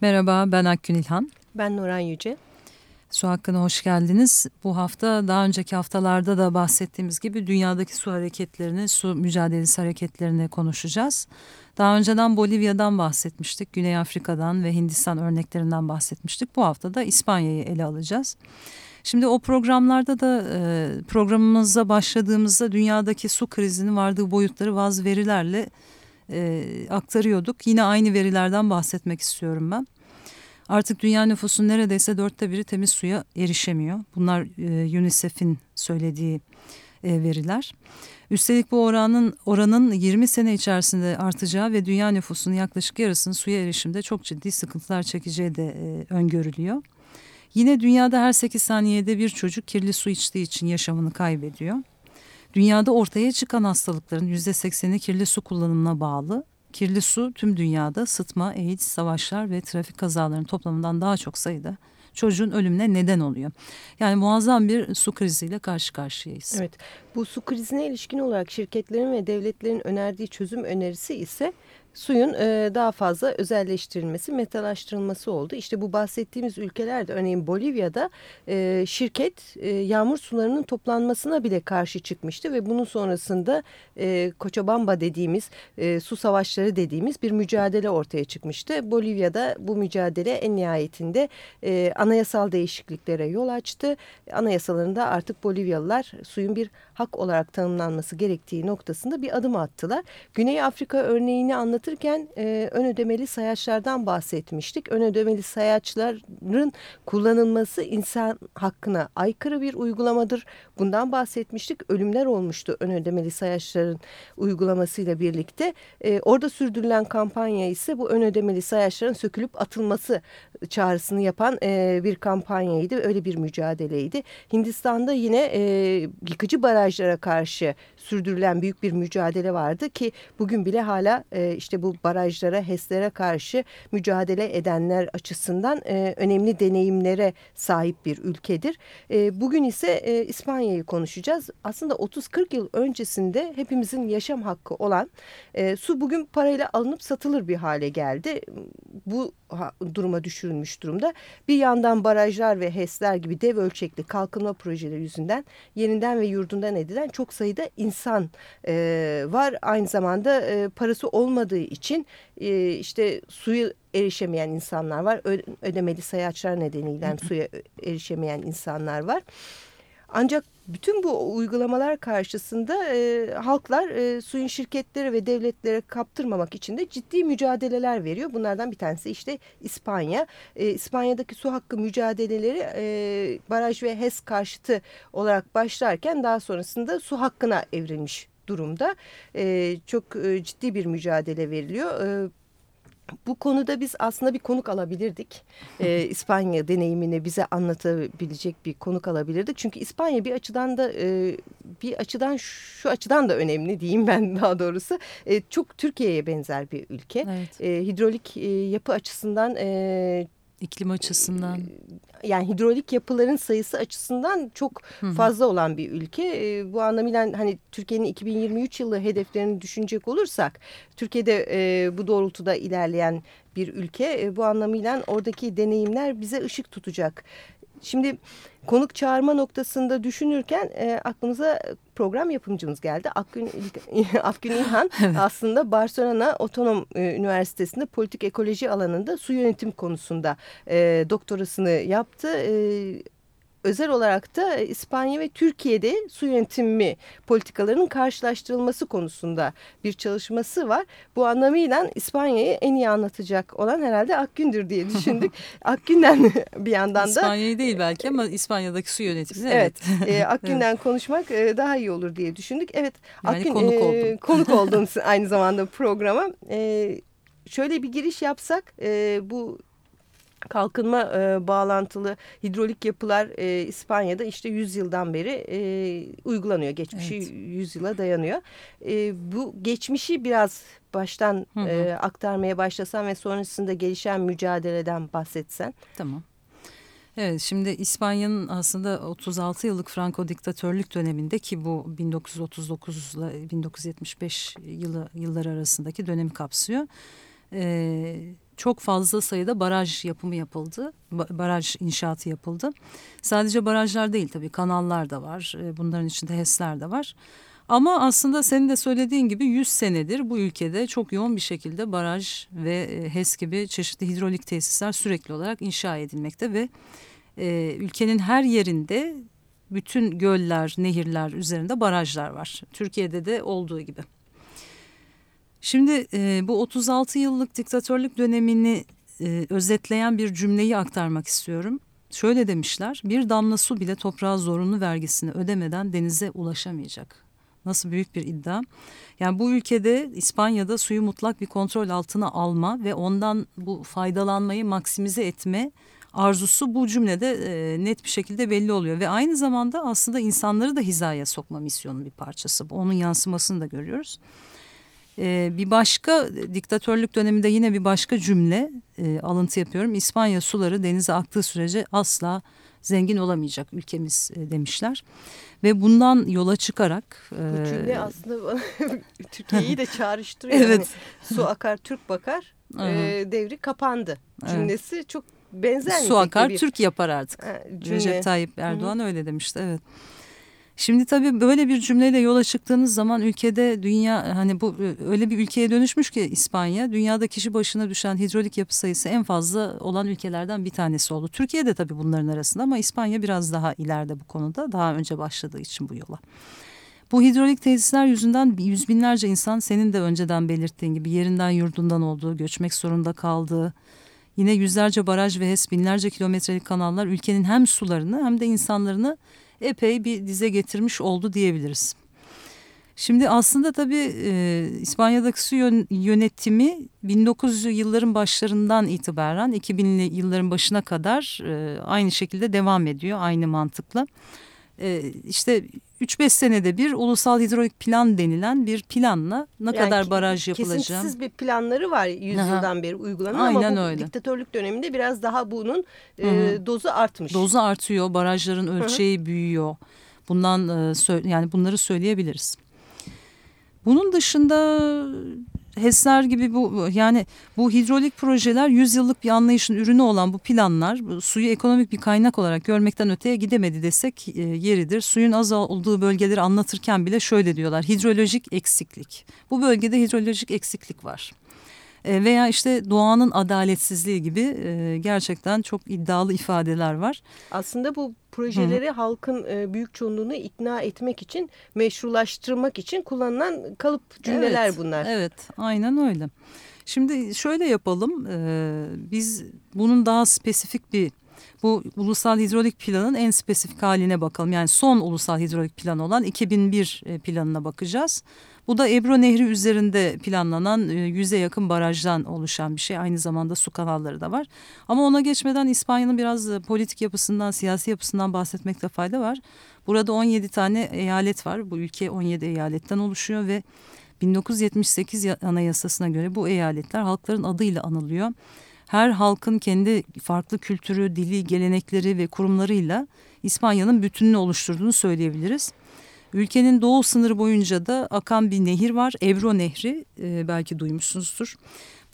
Merhaba ben Akgün İlhan. Ben Nuran Yüce. Su hakkına hoş geldiniz. Bu hafta daha önceki haftalarda da bahsettiğimiz gibi dünyadaki su hareketlerini, su mücadelesi hareketlerini konuşacağız. Daha önceden Bolivya'dan bahsetmiştik, Güney Afrika'dan ve Hindistan örneklerinden bahsetmiştik. Bu hafta da İspanya'yı ele alacağız. Şimdi o programlarda da e, programımıza başladığımızda dünyadaki su krizinin vardığı boyutları bazı verilerle e, aktarıyorduk. Yine aynı verilerden bahsetmek istiyorum ben. Artık dünya nüfusunun neredeyse dörtte biri temiz suya erişemiyor. Bunlar e, UNICEF'in söylediği e, veriler. Üstelik bu oranın oranın 20 sene içerisinde artacağı ve dünya nüfusunun yaklaşık yarısının suya erişimde çok ciddi sıkıntılar çekeceği de e, öngörülüyor. Yine dünyada her 8 saniyede bir çocuk kirli su içtiği için yaşamını kaybediyor. Dünyada ortaya çıkan hastalıkların %80'i kirli su kullanımına bağlı. Kirli su tüm dünyada sıtma, AIDS, savaşlar ve trafik kazalarının toplamından daha çok sayıda çocuğun ölümüne neden oluyor. Yani muazzam bir su kriziyle karşı karşıyayız. Evet bu su krizine ilişkin olarak şirketlerin ve devletlerin önerdiği çözüm önerisi ise suyun e, daha fazla özelleştirilmesi, metalaştırılması oldu. İşte bu bahsettiğimiz ülkelerde örneğin Bolivya'da e, şirket e, yağmur sularının toplanmasına bile karşı çıkmıştı ve bunun sonrasında e, Cochabamba dediğimiz e, su savaşları dediğimiz bir mücadele ortaya çıkmıştı. Bolivya'da bu mücadele en nihayetinde e, anayasal değişikliklere yol açtı. Anayasalarında artık Bolivyalılar suyun bir hak olarak tanımlanması gerektiği noktasında bir adım attılar. Güney Afrika örneğini anlatırken e, ön ödemeli sayaçlardan bahsetmiştik. Ön ödemeli sayaçların kullanılması insan hakkına aykırı bir uygulamadır. Bundan bahsetmiştik. Ölümler olmuştu ön ödemeli sayaçların uygulamasıyla birlikte. E, orada sürdürülen kampanya ise bu ön ödemeli sayaçların sökülüp atılması çağrısını yapan e, bir kampanyaydı. Öyle bir mücadeleydi. Hindistan'da yine e, yıkıcı barajlara karşı sürdürülen büyük bir mücadele vardı ki bugün bile hala e, işte bu barajlara, HES'lere karşı mücadele edenler açısından e, önemli deneyimlere sahip bir ülkedir. E, bugün ise e, İspanya'yı konuşacağız. Aslında 30-40 yıl öncesinde hepimizin yaşam hakkı olan e, su bugün parayla alınıp satılır bir hale geldi. Bu duruma düşürülmüş durumda. Bir yandan barajlar ve HES'ler gibi dev ölçekli kalkınma projeleri yüzünden yeniden ve yurdundan edilen çok sayıda insan e, var. Aynı zamanda e, parası olmadığı için e, işte suyu erişemeyen insanlar var. Ödemeli sayaçlar nedeniyle suya erişemeyen insanlar var. Ancak bütün bu uygulamalar karşısında e, halklar e, suyun şirketleri ve devletlere kaptırmamak için de ciddi mücadeleler veriyor. Bunlardan bir tanesi işte İspanya. E, İspanya'daki su hakkı mücadeleleri e, baraj ve HES karşıtı olarak başlarken daha sonrasında su hakkına evrilmiş durumda. E, çok e, ciddi bir mücadele veriliyor. E, bu konuda biz aslında bir konuk alabilirdik. Ee, İspanya deneyimini bize anlatabilecek bir konuk alabilirdik. Çünkü İspanya bir açıdan da e, bir açıdan şu açıdan da önemli diyeyim ben daha doğrusu. E, çok Türkiye'ye benzer bir ülke. Evet. E, hidrolik e, yapı açısından e, iklim açısından yani hidrolik yapıların sayısı açısından çok Hı -hı. fazla olan bir ülke. E, bu anlamıyla hani Türkiye'nin 2023 yılı hedeflerini düşünecek olursak Türkiye'de e, bu doğrultuda ilerleyen bir ülke. E, bu anlamıyla oradaki deneyimler bize ışık tutacak. Şimdi konuk çağırma noktasında düşünürken e, aklımıza program yapımcımız geldi. Akgün, Akgün İlhan evet. aslında Barcelona Otonom e, Üniversitesi'nde politik ekoloji alanında su yönetim konusunda e, doktorasını yaptı. E, özel olarak da İspanya ve Türkiye'de su yönetimi politikalarının karşılaştırılması konusunda bir çalışması var. Bu anlamıyla İspanya'yı en iyi anlatacak olan herhalde Akgün'dür diye düşündük. Akgün'den bir yandan da... İspanya'yı değil belki ama İspanya'daki su yönetimini evet. evet. E, Akgün'den evet. konuşmak e, daha iyi olur diye düşündük. Evet yani Akgün, konuk e, oldum. konuk oldun aynı zamanda programa. E, şöyle bir giriş yapsak e, bu kalkınma e, bağlantılı hidrolik yapılar e, İspanya'da işte 100 yıldan beri e, uygulanıyor. Geçmişi evet. 100 yıla dayanıyor. E, bu geçmişi biraz baştan hı hı. E, aktarmaya başlasan ve sonrasında gelişen mücadeleden bahsetsen. Tamam. Evet şimdi İspanya'nın aslında 36 yıllık Franco diktatörlük döneminde ki bu 1939 ile 1975 yılı yıllar arasındaki dönemi kapsıyor e, çok fazla sayıda baraj yapımı yapıldı. Baraj inşaatı yapıldı. Sadece barajlar değil tabii kanallar da var. E, bunların içinde HES'ler de var. Ama aslında senin de söylediğin gibi 100 senedir bu ülkede çok yoğun bir şekilde baraj ve e, HES gibi çeşitli hidrolik tesisler sürekli olarak inşa edilmekte ve e, ülkenin her yerinde bütün göller, nehirler üzerinde barajlar var. Türkiye'de de olduğu gibi. Şimdi e, bu 36 yıllık diktatörlük dönemini e, özetleyen bir cümleyi aktarmak istiyorum. Şöyle demişler, bir damla su bile toprağa zorunlu vergisini ödemeden denize ulaşamayacak. Nasıl büyük bir iddia. Yani bu ülkede İspanya'da suyu mutlak bir kontrol altına alma ve ondan bu faydalanmayı maksimize etme arzusu bu cümlede e, net bir şekilde belli oluyor. Ve aynı zamanda aslında insanları da hizaya sokma misyonun bir parçası. Onun yansımasını da görüyoruz. E, bir başka diktatörlük döneminde yine bir başka cümle e, alıntı yapıyorum. İspanya suları denize aktığı sürece asla zengin olamayacak ülkemiz e, demişler. Ve bundan yola çıkarak... Bu cümle e, aslında Türkiye'yi de çağrıştırıyor. evet. Yani, su akar Türk bakar e, devri kapandı cümlesi evet. çok benzer. Su akar bir... Türk yapar artık. Ha, Recep Tayyip Erdoğan Hı -hı. öyle demişti evet. Şimdi tabii böyle bir cümleyle yola çıktığınız zaman ülkede dünya hani bu öyle bir ülkeye dönüşmüş ki İspanya dünyada kişi başına düşen hidrolik yapı sayısı en fazla olan ülkelerden bir tanesi oldu. Türkiye de tabii bunların arasında ama İspanya biraz daha ileride bu konuda daha önce başladığı için bu yola. Bu hidrolik tesisler yüzünden yüz binlerce insan senin de önceden belirttiğin gibi yerinden yurdundan olduğu, göçmek zorunda kaldığı, yine yüzlerce baraj ve HES binlerce kilometrelik kanallar ülkenin hem sularını hem de insanlarını epey bir dize getirmiş oldu diyebiliriz. Şimdi aslında tabii e, İspanya'daki su yönetimi 1900'lü yılların başlarından itibaren 2000'li yılların başına kadar e, aynı şekilde devam ediyor aynı mantıkla. E, işte 3-5 senede bir ulusal hidrolik plan denilen bir planla ne yani kadar baraj yapılacak. Kesintisiz bir planları var yüzyıldan beri uygulanan Aynen ama bu öyle. diktatörlük döneminde biraz daha bunun e, dozu artmış. Dozu artıyor, barajların ölçeği Hı -hı. büyüyor. Bundan e, yani bunları söyleyebiliriz. Bunun dışında HES'ler gibi bu yani bu hidrolik projeler yüzyıllık bir anlayışın ürünü olan bu planlar suyu ekonomik bir kaynak olarak görmekten öteye gidemedi desek e, yeridir. Suyun az olduğu bölgeleri anlatırken bile şöyle diyorlar hidrolojik eksiklik. Bu bölgede hidrolojik eksiklik var. E, veya işte doğanın adaletsizliği gibi e, gerçekten çok iddialı ifadeler var. Aslında bu projeleri Hı. halkın e, büyük çoğunluğunu ikna etmek için, meşrulaştırmak için kullanılan kalıp cümleler evet, bunlar. Evet, aynen öyle. Şimdi şöyle yapalım, biz bunun daha spesifik bir bu ulusal hidrolik planın en spesifik haline bakalım. Yani son ulusal hidrolik plan olan 2001 planına bakacağız. Bu da Ebro Nehri üzerinde planlanan e, yüze yakın barajdan oluşan bir şey. Aynı zamanda su kanalları da var. Ama ona geçmeden İspanya'nın biraz e, politik yapısından, siyasi yapısından bahsetmekte fayda var. Burada 17 tane eyalet var. Bu ülke 17 eyaletten oluşuyor ve 1978 anayasasına göre bu eyaletler halkların adıyla anılıyor. Her halkın kendi farklı kültürü, dili, gelenekleri ve kurumlarıyla İspanya'nın bütününü oluşturduğunu söyleyebiliriz. Ülkenin doğu sınırı boyunca da akan bir nehir var. Ebro Nehri e, belki duymuşsunuzdur.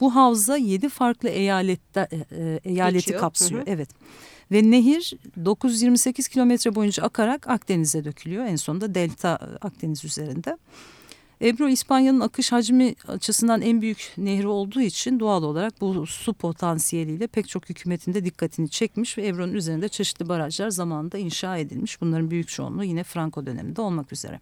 Bu havza yedi farklı eyalette, e, e eyaleti Geçiyor. kapsıyor. Hı hı. Evet. Ve nehir 928 kilometre boyunca akarak Akdeniz'e dökülüyor. En sonunda delta Akdeniz üzerinde. Ebro İspanya'nın akış hacmi açısından en büyük nehri olduğu için doğal olarak bu su potansiyeliyle pek çok hükümetin de dikkatini çekmiş ve Ebro'nun üzerinde çeşitli barajlar zamanında inşa edilmiş. Bunların büyük çoğunluğu yine Franco döneminde olmak üzere.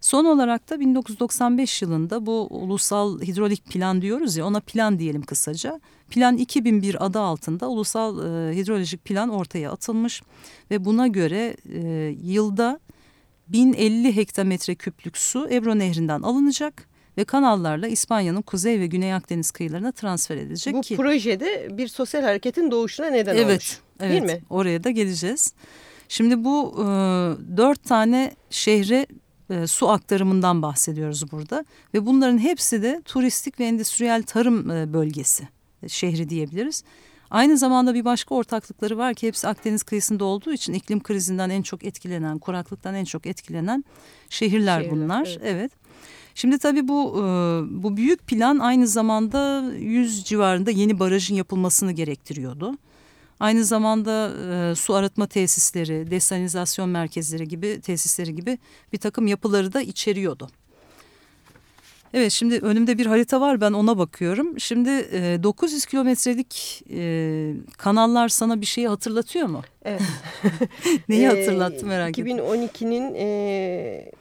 Son olarak da 1995 yılında bu ulusal hidrolik plan diyoruz ya ona plan diyelim kısaca. Plan 2001 adı altında ulusal e, hidrolojik plan ortaya atılmış ve buna göre e, yılda 1050 hektametre küplük su Ebro Nehri'nden alınacak ve kanallarla İspanya'nın kuzey ve güney Akdeniz kıyılarına transfer edilecek Bu ki. Bu projede bir sosyal hareketin doğuşuna neden evet, olmuş. Evet, değil mi? Oraya da geleceğiz. Şimdi bu e, dört tane şehre e, su aktarımından bahsediyoruz burada ve bunların hepsi de turistik ve endüstriyel tarım e, bölgesi e, şehri diyebiliriz. Aynı zamanda bir başka ortaklıkları var ki hepsi Akdeniz kıyısında olduğu için iklim krizinden en çok etkilenen, kuraklıktan en çok etkilenen şehirler, şehirler bunlar. Evet. evet. Şimdi tabii bu e, bu büyük plan aynı zamanda 100 civarında yeni barajın yapılmasını gerektiriyordu. Aynı zamanda e, su arıtma tesisleri, desalinizasyon merkezleri gibi tesisleri gibi bir takım yapıları da içeriyordu. Evet şimdi önümde bir harita var ben ona bakıyorum. Şimdi e, 900 kilometrelik e, kanallar sana bir şeyi hatırlatıyor mu? Evet. Neyi hatırlattı merak ettim. 2012'nin e,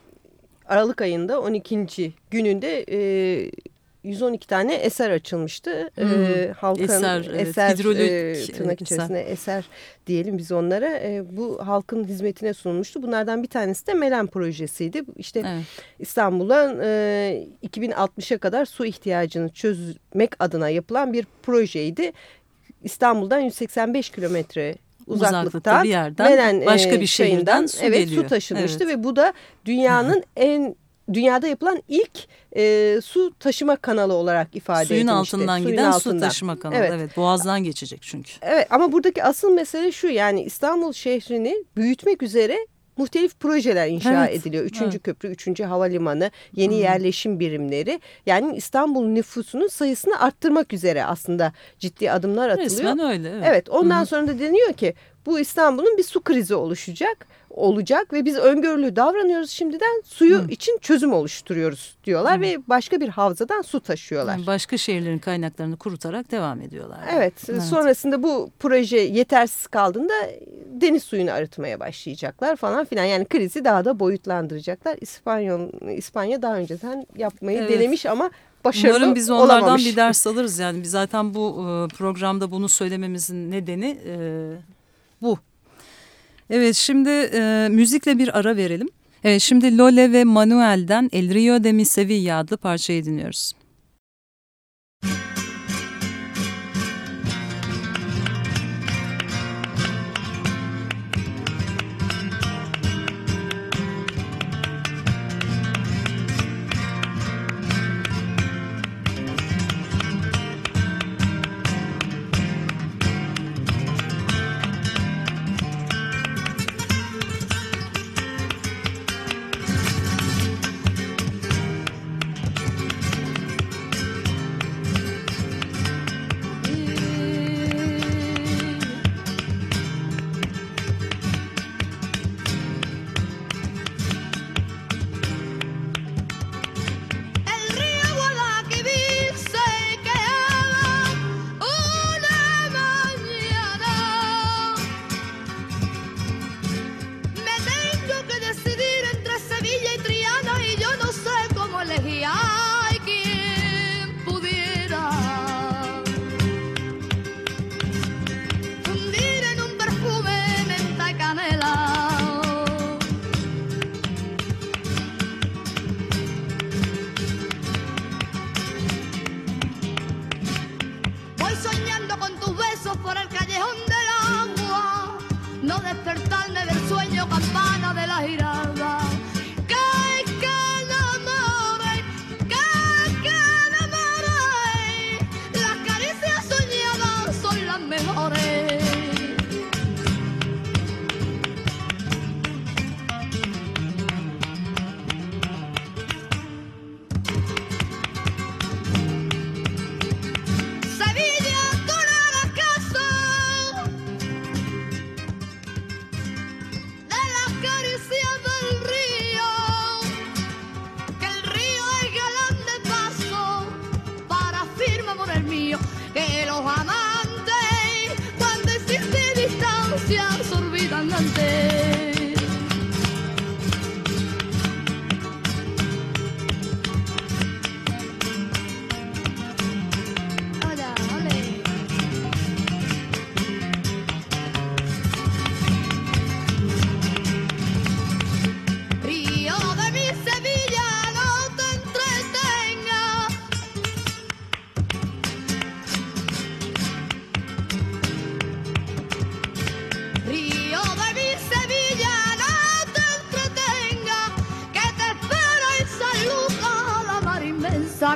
Aralık ayında 12. gününde e, 112 tane eser açılmıştı. Hmm. Ee, halkın eser, evet. eser Hidrolik, e, tırnak içerisinde eser. eser diyelim biz onlara. E, bu halkın hizmetine sunulmuştu. Bunlardan bir tanesi de Melen projesiydi. İşte evet. İstanbul'dan e, 2060'a kadar su ihtiyacını çözmek adına yapılan bir projeydi. İstanbul'dan 185 kilometre uzaklıkta bir yerden Melen, başka bir şehirden su evet, geliyor. su taşınmıştı evet. ve bu da dünyanın en dünyada yapılan ilk e, su taşıma kanalı olarak ifade Suyun edilmişti. Altından Suyun giden altından. su taşıma kanalı. Evet. evet. Boğazdan geçecek çünkü. Evet ama buradaki asıl mesele şu yani İstanbul şehrini büyütmek üzere muhtelif projeler inşa evet. ediliyor. Üçüncü evet. köprü, üçüncü havalimanı, yeni hmm. yerleşim birimleri. Yani İstanbul nüfusunun sayısını arttırmak üzere aslında ciddi adımlar atılıyor. Resmen öyle. Evet, evet ondan hmm. sonra da deniyor ki bu İstanbul'un bir su krizi oluşacak olacak ve biz öngörülü davranıyoruz şimdiden suyu Hı. için çözüm oluşturuyoruz diyorlar Hı. ve başka bir havzadan su taşıyorlar. Yani başka şehirlerin kaynaklarını kurutarak devam ediyorlar. Evet, evet sonrasında bu proje yetersiz kaldığında deniz suyunu arıtmaya başlayacaklar falan filan yani krizi daha da boyutlandıracaklar. İspanyol, İspanya daha önceden yapmayı evet. denemiş ama başarılı Umarım biz onlardan olamamış. bir ders alırız yani biz zaten bu e, programda bunu söylememizin nedeni e, bu Evet şimdi e, müzikle bir ara verelim. Evet şimdi Lole ve Manuel'den El Rio de mi Sevilla adlı parçayı dinliyoruz.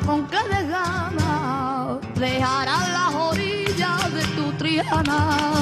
Con que de gana dejarás las orillas de tu Triana.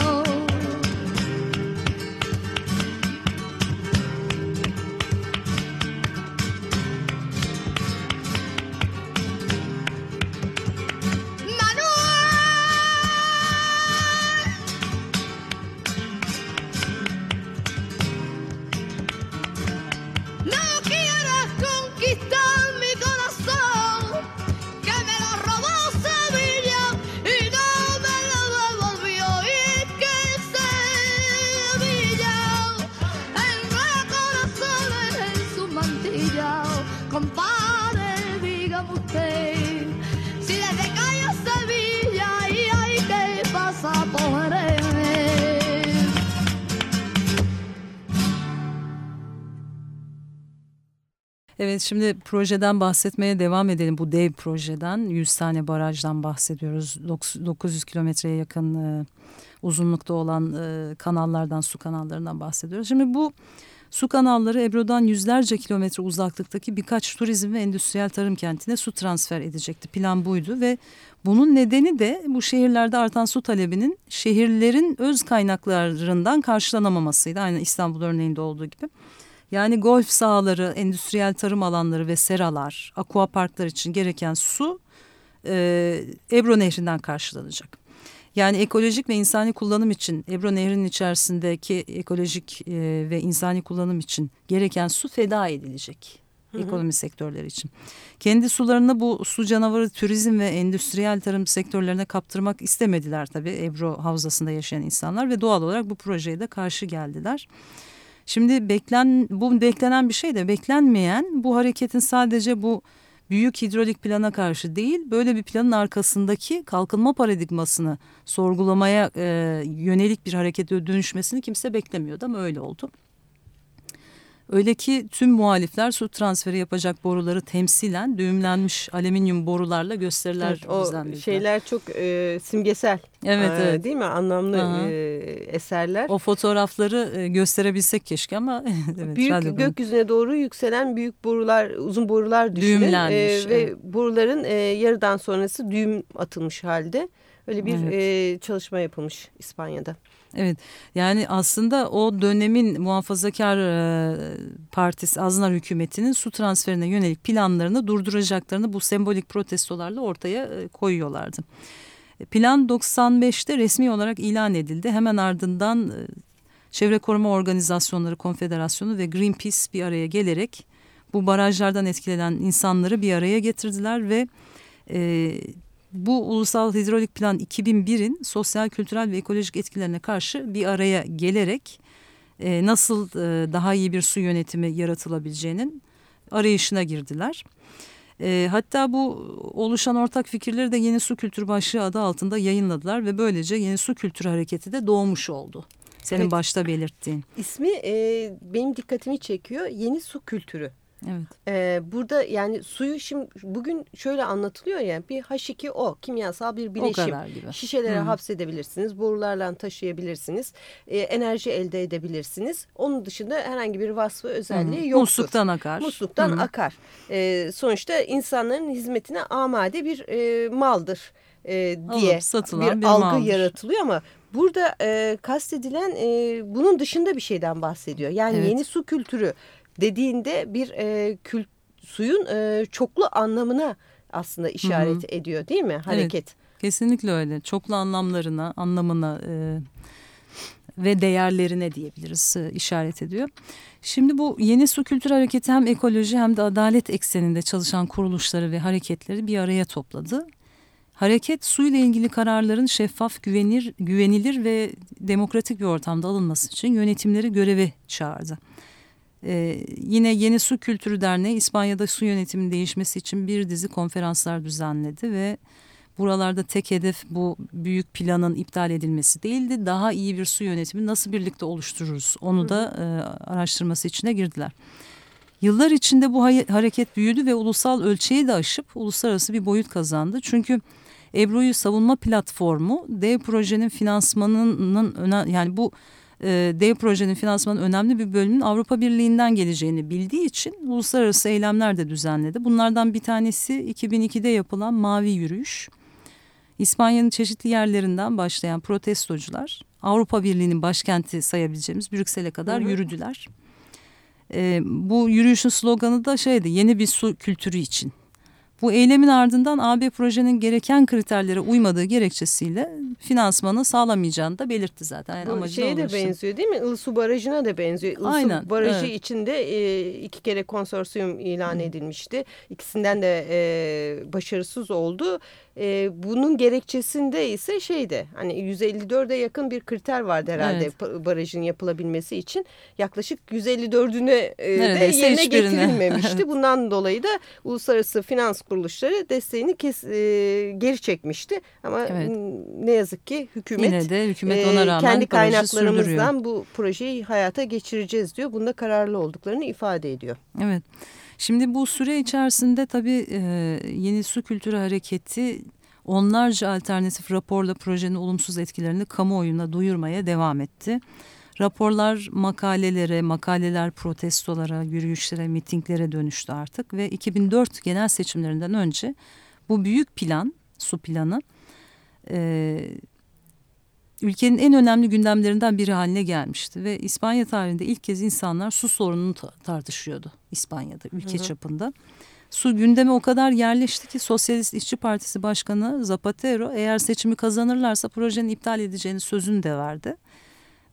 Evet şimdi projeden bahsetmeye devam edelim. Bu dev projeden 100 tane barajdan bahsediyoruz. 900 kilometreye yakın e, uzunlukta olan e, kanallardan, su kanallarından bahsediyoruz. Şimdi bu su kanalları Ebru'dan yüzlerce kilometre uzaklıktaki birkaç turizm ve endüstriyel tarım kentine su transfer edecekti. Plan buydu ve bunun nedeni de bu şehirlerde artan su talebinin şehirlerin öz kaynaklarından karşılanamamasıydı. Aynı İstanbul örneğinde olduğu gibi. Yani golf sahaları, endüstriyel tarım alanları ve seralar, aqua parklar için gereken su e, Ebro Nehri'nden karşılanacak. Yani ekolojik ve insani kullanım için Ebro Nehri'nin içerisindeki ekolojik e, ve insani kullanım için gereken su feda edilecek. Hı hı. Ekonomi sektörleri için. Kendi sularını bu su canavarı turizm ve endüstriyel tarım sektörlerine kaptırmak istemediler tabii Ebro Havzası'nda yaşayan insanlar ve doğal olarak bu projeye de karşı geldiler. Şimdi beklen bu beklenen bir şey de beklenmeyen bu hareketin sadece bu büyük hidrolik plana karşı değil böyle bir planın arkasındaki kalkınma paradigmasını sorgulamaya e, yönelik bir harekete dönüşmesini kimse beklemiyordu ama öyle oldu. Öyle ki tüm muhalifler su transferi yapacak boruları temsilen düğümlenmiş alüminyum borularla gösteriler evet, o şeyler çok e, simgesel. Evet, ee, evet. Değil mi? Anlamlı e, eserler. O fotoğrafları e, gösterebilsek keşke ama evet, büyük gökyüzüne doğru yükselen büyük borular, uzun borular düşünün. Düğümlenmiş. E, ve evet. boruların e, yarıdan sonrası düğüm atılmış halde. Öyle bir evet. e, çalışma yapılmış İspanya'da. Evet yani aslında o dönemin muhafazakar e, partisi Aznar hükümetinin su transferine yönelik planlarını durduracaklarını bu sembolik protestolarla ortaya e, koyuyorlardı. Plan 95'te resmi olarak ilan edildi. Hemen ardından e, Çevre Koruma Organizasyonları Konfederasyonu ve Greenpeace bir araya gelerek bu barajlardan etkilenen insanları bir araya getirdiler ve e, bu Ulusal Hidrolik Plan 2001'in sosyal, kültürel ve ekolojik etkilerine karşı bir araya gelerek e, nasıl e, daha iyi bir su yönetimi yaratılabileceğinin arayışına girdiler. E, hatta bu oluşan ortak fikirleri de Yeni Su Kültürü başlığı adı altında yayınladılar ve böylece Yeni Su Kültürü Hareketi de doğmuş oldu. Senin evet. başta belirttiğin. İsmi e, benim dikkatimi çekiyor. Yeni Su Kültürü. Evet. Ee, burada yani suyu şimdi bugün şöyle anlatılıyor ya bir H2O kimyasal bir bileşim. Şişelere Hı. hapsedebilirsiniz, borularla taşıyabilirsiniz, e, enerji elde edebilirsiniz. Onun dışında herhangi bir vasfı özelliği Hı. yoktur. Musluktan akar. Musluktan Hı. akar. E, sonuçta insanların hizmetine amade bir e, maldır e, diye Alıp satılan bir, bir algı maldır. yaratılıyor ama Burada e, kastedilen e, bunun dışında bir şeyden bahsediyor. Yani evet. yeni su kültürü dediğinde bir e, kült, suyun e, çoklu anlamına aslında işaret Hı -hı. ediyor değil mi hareket? Evet, kesinlikle öyle. Çoklu anlamlarına, anlamına e, ve değerlerine diyebiliriz e, işaret ediyor. Şimdi bu yeni su kültür hareketi hem ekoloji hem de adalet ekseninde çalışan kuruluşları ve hareketleri bir araya topladı. Hareket suyla ilgili kararların şeffaf, güvenir, güvenilir ve demokratik bir ortamda alınması için yönetimleri göreve çağırdı. Ee, yine Yeni Su Kültürü Derneği İspanya'da su yönetiminin değişmesi için bir dizi konferanslar düzenledi ve buralarda tek hedef bu büyük planın iptal edilmesi değildi. Daha iyi bir su yönetimi nasıl birlikte oluştururuz onu da e, araştırması içine girdiler. Yıllar içinde bu hareket büyüdü ve ulusal ölçeği de aşıp uluslararası bir boyut kazandı. Çünkü Ebru'yu savunma platformu dev projenin finansmanının öne, yani bu e, dev projenin finansmanın önemli bir bölümünün Avrupa Birliği'nden geleceğini bildiği için uluslararası eylemler de düzenledi. Bunlardan bir tanesi 2002'de yapılan Mavi Yürüyüş. İspanya'nın çeşitli yerlerinden başlayan protestocular Avrupa Birliği'nin başkenti sayabileceğimiz Brüksel'e kadar hı hı. yürüdüler. E, bu yürüyüşün sloganı da şeydi yeni bir su kültürü için. Bu eylemin ardından AB projenin gereken kriterlere uymadığı gerekçesiyle finansmanı sağlamayacağını da belirtti zaten. Yani Bu şeye de benziyor değil mi? Ilsu Barajı'na da benziyor. Ilsu Aynen, Barajı evet. içinde e, iki kere konsorsiyum ilan edilmişti. İkisinden de e, başarısız oldu. E, bunun gerekçesinde ise şeyde hani 154'e yakın bir kriter vardı herhalde evet. barajın yapılabilmesi için. Yaklaşık 154'üne e, de yerine getirilmemişti. Bundan dolayı da uluslararası finans kuruluşları desteğini kes, e, geri çekmişti. Ama evet. ne yazık ki hükümet, Yine de hükümet ona rağmen e, kendi kaynaklarımızdan bu projeyi hayata geçireceğiz diyor. Bunda kararlı olduklarını ifade ediyor. Evet. Şimdi bu süre içerisinde tabii e, Yeni Su Kültürü Hareketi onlarca alternatif raporla projenin olumsuz etkilerini kamuoyuna duyurmaya devam etti. Raporlar makalelere, makaleler protestolara, yürüyüşlere, mitinglere dönüştü artık ve 2004 genel seçimlerinden önce bu büyük plan, su planı e, ülkenin en önemli gündemlerinden biri haline gelmişti ve İspanya tarihinde ilk kez insanlar su sorununu ta tartışıyordu İspanya'da ülke hı hı. çapında. Su gündeme o kadar yerleşti ki Sosyalist İşçi Partisi Başkanı Zapatero eğer seçimi kazanırlarsa projenin iptal edeceğini sözünü de verdi.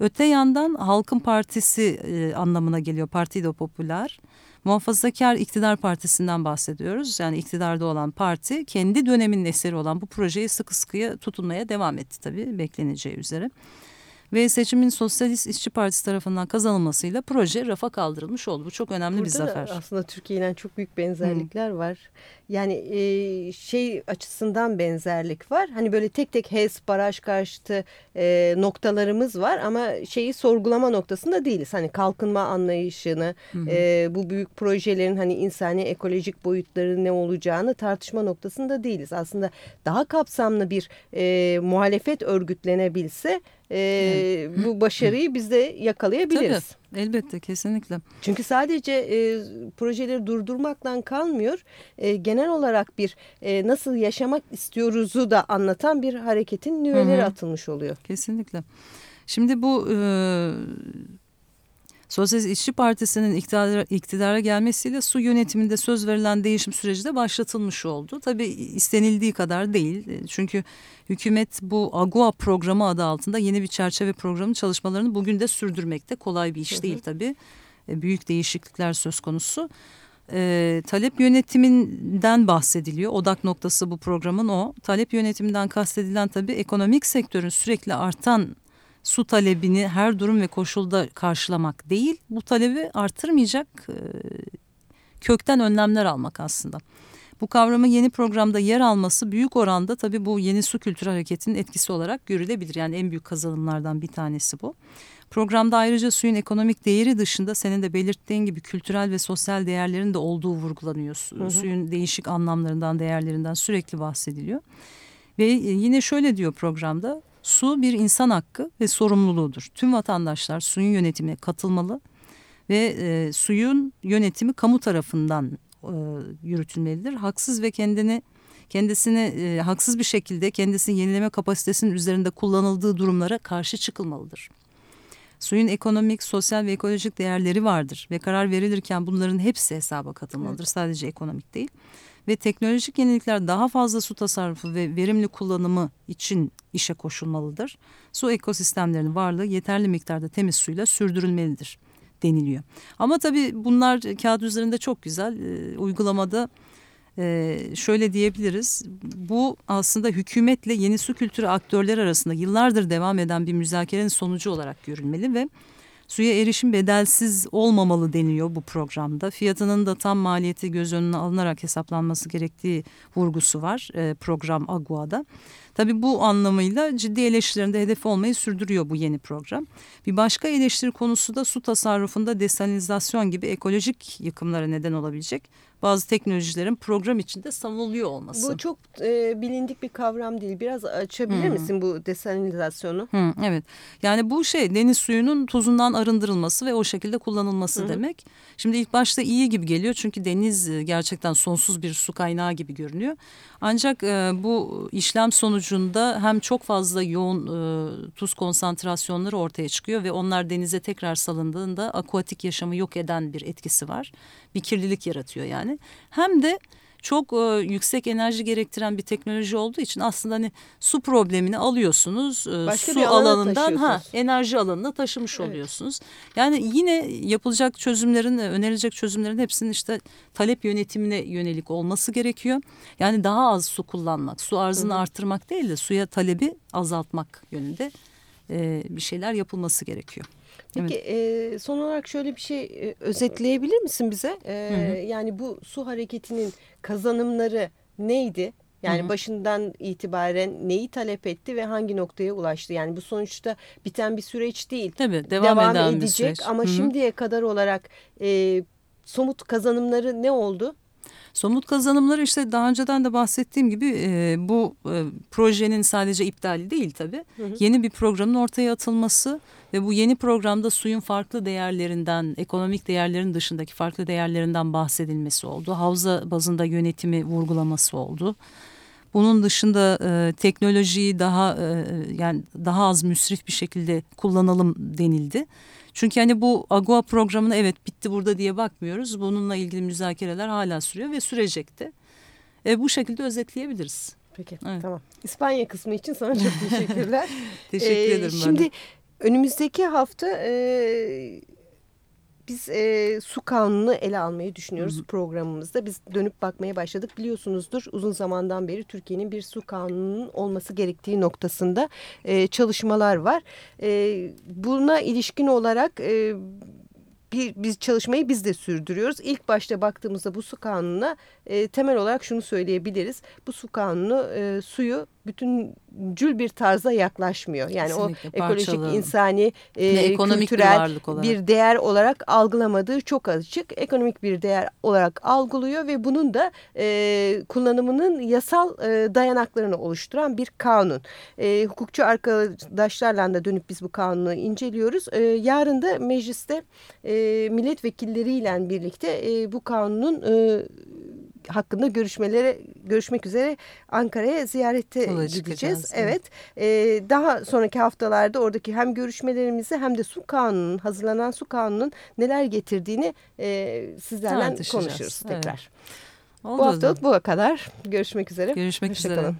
Öte yandan Halkın Partisi e, anlamına geliyor Partido Popular. Muhafazakar iktidar partisinden bahsediyoruz. Yani iktidarda olan parti kendi döneminin eseri olan bu projeyi sıkı sıkıya tutunmaya devam etti tabii bekleneceği üzere ve seçimin Sosyalist İşçi Partisi tarafından kazanılmasıyla proje rafa kaldırılmış oldu. Bu çok önemli Burada bir zafer. aslında Türkiye ile çok büyük benzerlikler hmm. var. Yani e, şey açısından benzerlik var. Hani böyle tek tek HES, baraj karşıtı e, noktalarımız var ama şeyi sorgulama noktasında değiliz. Hani kalkınma anlayışını, hmm. e, bu büyük projelerin hani insani ekolojik boyutları ne olacağını tartışma noktasında değiliz. Aslında daha kapsamlı bir e, muhalefet örgütlenebilse e, bu başarıyı biz de yakalayabiliriz. Tabii, elbette kesinlikle. Çünkü sadece e, projeleri durdurmakla kalmıyor. E, genel olarak bir e, nasıl yaşamak istiyoruzu da anlatan bir hareketin nüveleri Hı -hı. atılmış oluyor. Kesinlikle. Şimdi bu e, Sosyalist İşçi Partisi'nin iktidara, iktidara gelmesiyle su yönetiminde söz verilen değişim süreci de başlatılmış oldu. Tabii istenildiği kadar değil. Çünkü hükümet bu AGUA programı adı altında yeni bir çerçeve programı çalışmalarını bugün de sürdürmekte. Kolay bir iş değil tabii. E, büyük değişiklikler söz konusu. E, talep yönetiminden bahsediliyor. Odak noktası bu programın o. Talep yönetiminden kastedilen tabii ekonomik sektörün sürekli artan su talebini her durum ve koşulda karşılamak değil, bu talebi artırmayacak e, kökten önlemler almak aslında. Bu kavramın yeni programda yer alması büyük oranda tabii bu yeni su kültürü hareketinin etkisi olarak görülebilir. Yani en büyük kazanımlardan bir tanesi bu. Programda ayrıca suyun ekonomik değeri dışında senin de belirttiğin gibi kültürel ve sosyal değerlerin de olduğu vurgulanıyor. Hı hı. Suyun değişik anlamlarından, değerlerinden sürekli bahsediliyor. Ve e, yine şöyle diyor programda Su bir insan hakkı ve sorumluluğudur. Tüm vatandaşlar suyun yönetimine katılmalı ve e, suyun yönetimi kamu tarafından e, yürütülmelidir. Haksız ve kendini kendisini e, haksız bir şekilde kendisini yenileme kapasitesinin üzerinde kullanıldığı durumlara karşı çıkılmalıdır. Suyun ekonomik, sosyal ve ekolojik değerleri vardır ve karar verilirken bunların hepsi hesaba katılmalıdır. Evet. Sadece ekonomik değil ve teknolojik yenilikler daha fazla su tasarrufu ve verimli kullanımı için işe koşulmalıdır. Su ekosistemlerinin varlığı yeterli miktarda temiz suyla sürdürülmelidir deniliyor. Ama tabii bunlar kağıt üzerinde çok güzel. E, uygulamada e, şöyle diyebiliriz. Bu aslında hükümetle yeni su kültürü aktörleri arasında yıllardır devam eden bir müzakerenin sonucu olarak görülmeli ve Suya erişim bedelsiz olmamalı deniyor bu programda. Fiyatının da tam maliyeti göz önüne alınarak hesaplanması gerektiği vurgusu var e, program Agua'da. Tabii bu anlamıyla ciddi eleştirilerinde hedef olmayı sürdürüyor bu yeni program. Bir başka eleştiri konusu da su tasarrufunda desalinizasyon gibi ekolojik yıkımlara neden olabilecek bazı teknolojilerin program içinde savunuluyor olması. Bu çok e, bilindik bir kavram değil. Biraz açabilir hmm. misin bu desalinizasyonu? Hmm, evet. Yani bu şey deniz suyunun tuzundan arındırılması ve o şekilde kullanılması hmm. demek. Şimdi ilk başta iyi gibi geliyor çünkü deniz e, gerçekten sonsuz bir su kaynağı gibi görünüyor. Ancak e, bu işlem sonucunda hem çok fazla yoğun e, tuz konsantrasyonları ortaya çıkıyor ve onlar denize tekrar salındığında akuatik yaşamı yok eden bir etkisi var. Bir kirlilik yaratıyor yani. Hem de çok e, yüksek enerji gerektiren bir teknoloji olduğu için aslında hani su problemini alıyorsunuz e, Başka su alanından ha enerji alanına taşımış evet. oluyorsunuz. Yani yine yapılacak çözümlerin önerilecek çözümlerin hepsinin işte talep yönetimine yönelik olması gerekiyor. Yani daha az su kullanmak, su arzını Hı arttırmak değil de suya talebi azaltmak yönünde e, bir şeyler yapılması gerekiyor. Peki evet. e, son olarak şöyle bir şey e, özetleyebilir misin bize? E, hı hı. Yani bu su hareketinin kazanımları neydi? Yani hı hı. başından itibaren neyi talep etti ve hangi noktaya ulaştı? Yani bu sonuçta biten bir süreç değil. Tabii devam, devam eden edecek bir süreç. ama hı hı. şimdiye kadar olarak e, somut kazanımları ne oldu? Somut kazanımları işte daha önceden de bahsettiğim gibi e, bu e, projenin sadece iptali değil tabii. Hı hı. Yeni bir programın ortaya atılması ve bu yeni programda suyun farklı değerlerinden, ekonomik değerlerin dışındaki farklı değerlerinden bahsedilmesi oldu. Havza bazında yönetimi vurgulaması oldu. Bunun dışında e, teknolojiyi daha e, yani daha az müsrif bir şekilde kullanalım denildi. Çünkü hani bu AGOA programına evet bitti burada diye bakmıyoruz. Bununla ilgili müzakereler hala sürüyor ve sürecekti. E, bu şekilde özetleyebiliriz. Peki Evet. tamam. İspanya kısmı için sana çok teşekkürler. Teşekkür Ee, ederim ben de. Şimdi önümüzdeki hafta e, biz e, su kanunu ele almayı düşünüyoruz Hı hı. programımızda. Biz dönüp bakmaya başladık. Biliyorsunuzdur uzun zamandan beri Türkiye'nin bir su kanununun olması gerektiği noktasında e, çalışmalar var. E, buna ilişkin olarak... E, bir, biz çalışmayı biz de sürdürüyoruz. İlk başta baktığımızda bu su kanununa e, temel olarak şunu söyleyebiliriz. Bu su kanunu e, suyu bütüncül bir tarzda yaklaşmıyor. Yani Kesinlikle, o ekolojik, parçalı. insani, e, ekonomik bir kültürel olarak. bir değer olarak algılamadığı çok açık. Ekonomik bir değer olarak algılıyor ve bunun da e, kullanımının yasal e, dayanaklarını oluşturan bir kanun. E, hukukçu arkadaşlarla da dönüp biz bu kanunu inceliyoruz. E, yarın da mecliste e, milletvekilleriyle birlikte e, bu kanunun e, hakkında görüşmelere görüşmek üzere Ankara'ya ziyarete Yola gideceğiz. Evet. evet. E, daha sonraki haftalarda oradaki hem görüşmelerimizi hem de su kanunun hazırlanan su kanunun neler getirdiğini e, sizlerle konuşuruz evet. tekrar. Oldu Bu haftalık bu kadar. Görüşmek üzere. Görüşmek Hoşça üzere.